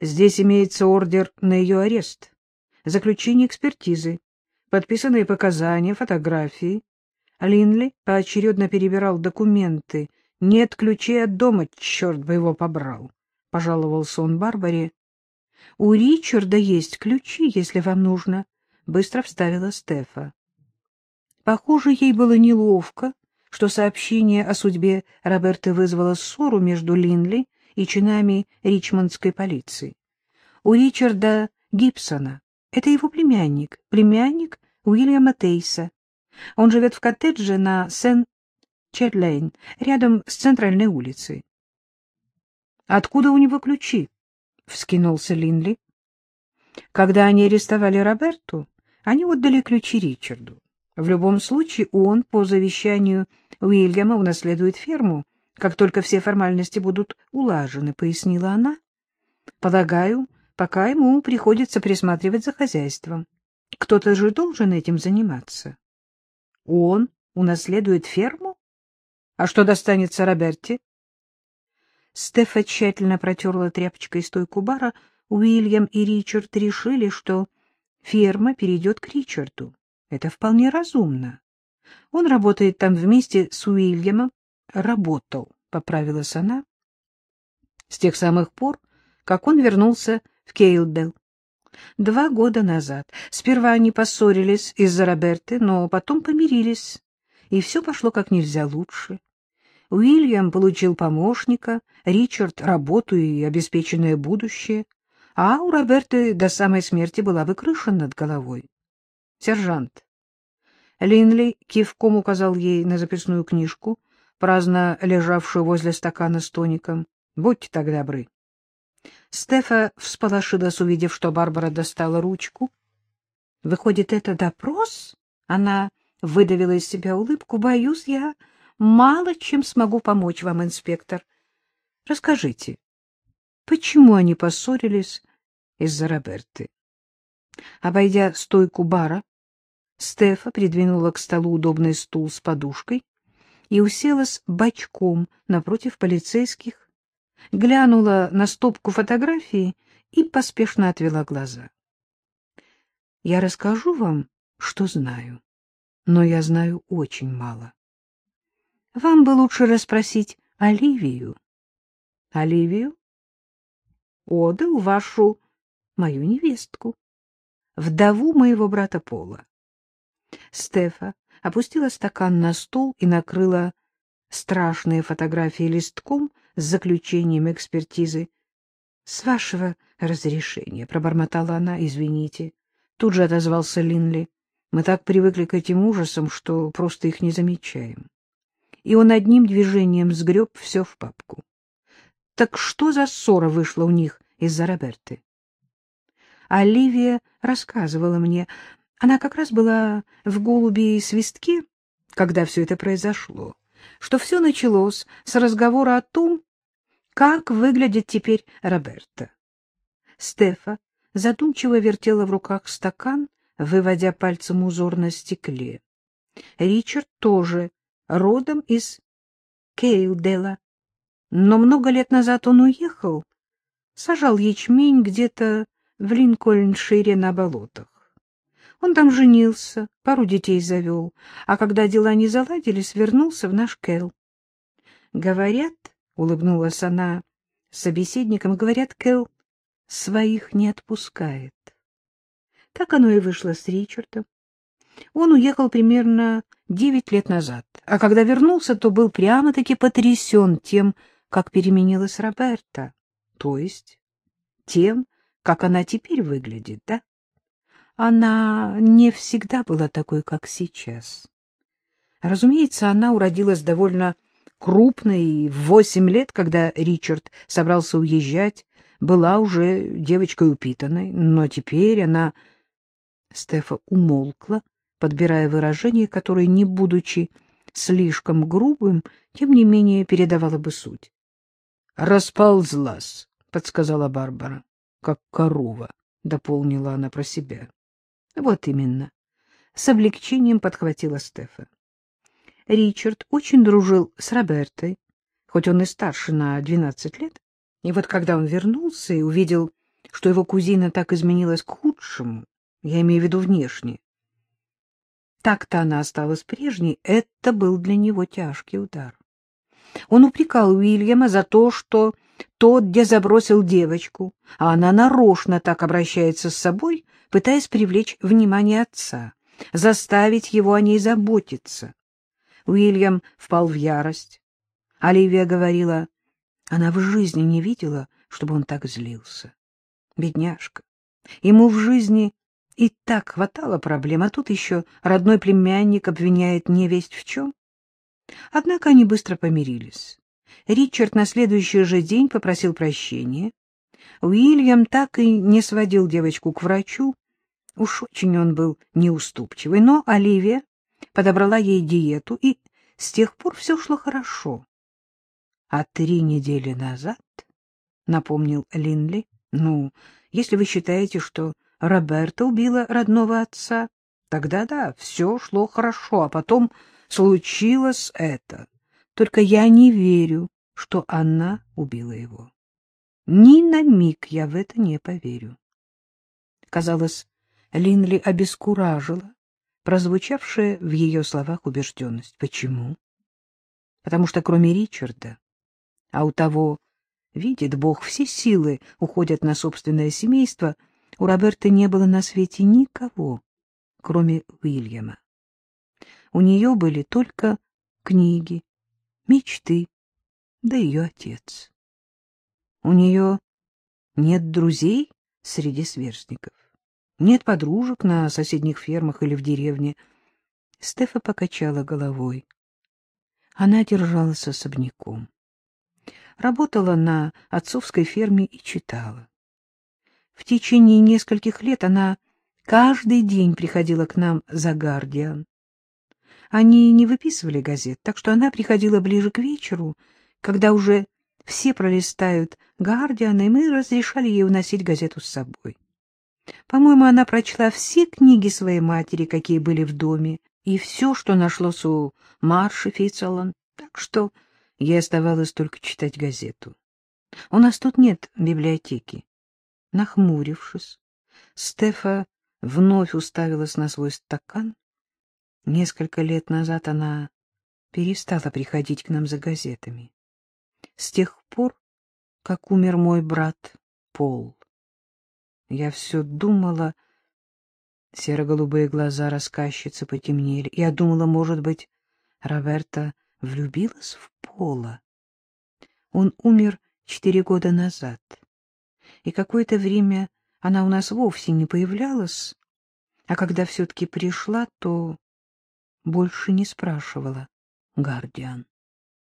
Здесь имеется ордер на ее арест, заключение экспертизы, подписанные показания, фотографии. Линли поочередно перебирал документы. Нет ключей от дома, черт бы его побрал, — пожаловался он Барбаре. — У Ричарда есть ключи, если вам нужно, — быстро вставила Стефа. Похоже, ей было неловко, что сообщение о судьбе Роберты вызвало ссору между Линли и чинами ричмондской полиции. У Ричарда Гибсона, это его племянник, племянник Уильяма Тейса. Он живет в коттедже на Сен-Четлейн, рядом с центральной улицей. — Откуда у него ключи? — вскинулся Линли. Когда они арестовали Роберту, они отдали ключи Ричарду. В любом случае он по завещанию Уильяма унаследует ферму, как только все формальности будут улажены, — пояснила она. Полагаю, пока ему приходится присматривать за хозяйством. Кто-то же должен этим заниматься. Он унаследует ферму? А что достанется Роберте? Стефа тщательно протерла тряпочкой стойку бара. Уильям и Ричард решили, что ферма перейдет к Ричарду. Это вполне разумно. Он работает там вместе с Уильямом. Работал, поправилась она. С тех самых пор, как он вернулся в Кейлдел. Два года назад. Сперва они поссорились из-за Роберты, но потом помирились, и все пошло как нельзя лучше. Уильям получил помощника, Ричард — работу и обеспеченное будущее, а у Роберты до самой смерти была бы крыша над головой. Сержант. Линли кивком указал ей на записную книжку, праздно лежавшую возле стакана с тоником. Будьте так добры. Стефа всполошилась, увидев, что Барбара достала ручку. Выходит, это допрос? Она выдавила из себя улыбку. Боюсь, я мало чем смогу помочь вам, инспектор. Расскажите, почему они поссорились из-за Роберты? Обойдя стойку бара, Стефа придвинула к столу удобный стул с подушкой и уселась бочком напротив полицейских, глянула на стопку фотографий и поспешно отвела глаза. «Я расскажу вам, что знаю, но я знаю очень мало. Вам бы лучше расспросить Оливию». «Оливию?» «Отдал вашу, мою невестку, вдову моего брата Пола. Стефа опустила стакан на стол и накрыла страшные фотографии листком с заключением экспертизы. — С вашего разрешения, — пробормотала она, — извините. Тут же отозвался Линли. Мы так привыкли к этим ужасам, что просто их не замечаем. И он одним движением сгреб все в папку. Так что за ссора вышла у них из-за Роберты? Оливия рассказывала мне, она как раз была в голуби и свистке, когда все это произошло, что все началось с разговора о том, как выглядит теперь Роберта. Стефа задумчиво вертела в руках стакан, выводя пальцем узор на стекле. Ричард тоже родом из Кейлдела, но много лет назад он уехал, сажал ячмень где-то в Линкольншире на болотах. Он там женился, пару детей завел, а когда дела не заладились, вернулся в наш Кэл. Говорят, — улыбнулась она собеседником, — говорят, Кэл своих не отпускает. Так оно и вышло с Ричардом. Он уехал примерно девять лет назад, а когда вернулся, то был прямо-таки потрясен тем, как переменилась Роберта, то есть тем, как она теперь выглядит, да? Она не всегда была такой, как сейчас. Разумеется, она уродилась довольно крупной, в восемь лет, когда Ричард собрался уезжать, была уже девочкой упитанной, но теперь она... Стефа умолкла, подбирая выражение, которое, не будучи слишком грубым, тем не менее передавало бы суть. — Расползлась, — подсказала Барбара, — как корова, — дополнила она про себя. Вот именно. С облегчением подхватила Стефа. Ричард очень дружил с Робертой, хоть он и старше на двенадцать лет. И вот когда он вернулся и увидел что его кузина так изменилась к худшему, я имею в виду внешне. Так-то она осталась прежней, это был для него тяжкий удар. Он упрекал Уильяма за то, что тот, где забросил девочку, а она нарочно так обращается с собой, пытаясь привлечь внимание отца, заставить его о ней заботиться. Уильям впал в ярость. Оливия говорила, она в жизни не видела, чтобы он так злился. Бедняжка. Ему в жизни и так хватало проблем, а тут еще родной племянник обвиняет невесть в чем. Однако они быстро помирились. Ричард на следующий же день попросил прощения. Уильям так и не сводил девочку к врачу. Уж очень он был неуступчивый, но Оливия подобрала ей диету, и с тех пор все шло хорошо. А три недели назад, — напомнил Линли, — ну, если вы считаете, что Роберта убила родного отца, тогда да, все шло хорошо, а потом случилось это. Только я не верю, что она убила его. Ни на миг я в это не поверю. Казалось, Линли обескуражила прозвучавшая в ее словах убежденность. Почему? Потому что кроме Ричарда, а у того, видит Бог, все силы уходят на собственное семейство, у Роберта не было на свете никого, кроме Уильяма. У нее были только книги, мечты, да ее отец. У нее нет друзей среди сверстников, нет подружек на соседних фермах или в деревне. Стефа покачала головой. Она держалась особняком. Работала на отцовской ферме и читала. В течение нескольких лет она каждый день приходила к нам за «Гардиан». Они не выписывали газет, так что она приходила ближе к вечеру, когда уже все пролистают «Гардиан», и мы разрешали ей уносить газету с собой. По-моему, она прочла все книги своей матери, какие были в доме, и все, что нашлось у Марши Фицеллан, так что ей оставалось только читать газету. У нас тут нет библиотеки. Нахмурившись, Стефа вновь уставилась на свой стакан Несколько лет назад она перестала приходить к нам за газетами. С тех пор, как умер мой брат Пол. Я все думала... Серо-голубые глаза рассказчицы потемнели. Я думала, может быть, Роберта влюбилась в Пола. Он умер четыре года назад, и какое-то время она у нас вовсе не появлялась, а когда все-таки пришла, то больше не спрашивала Гардиан.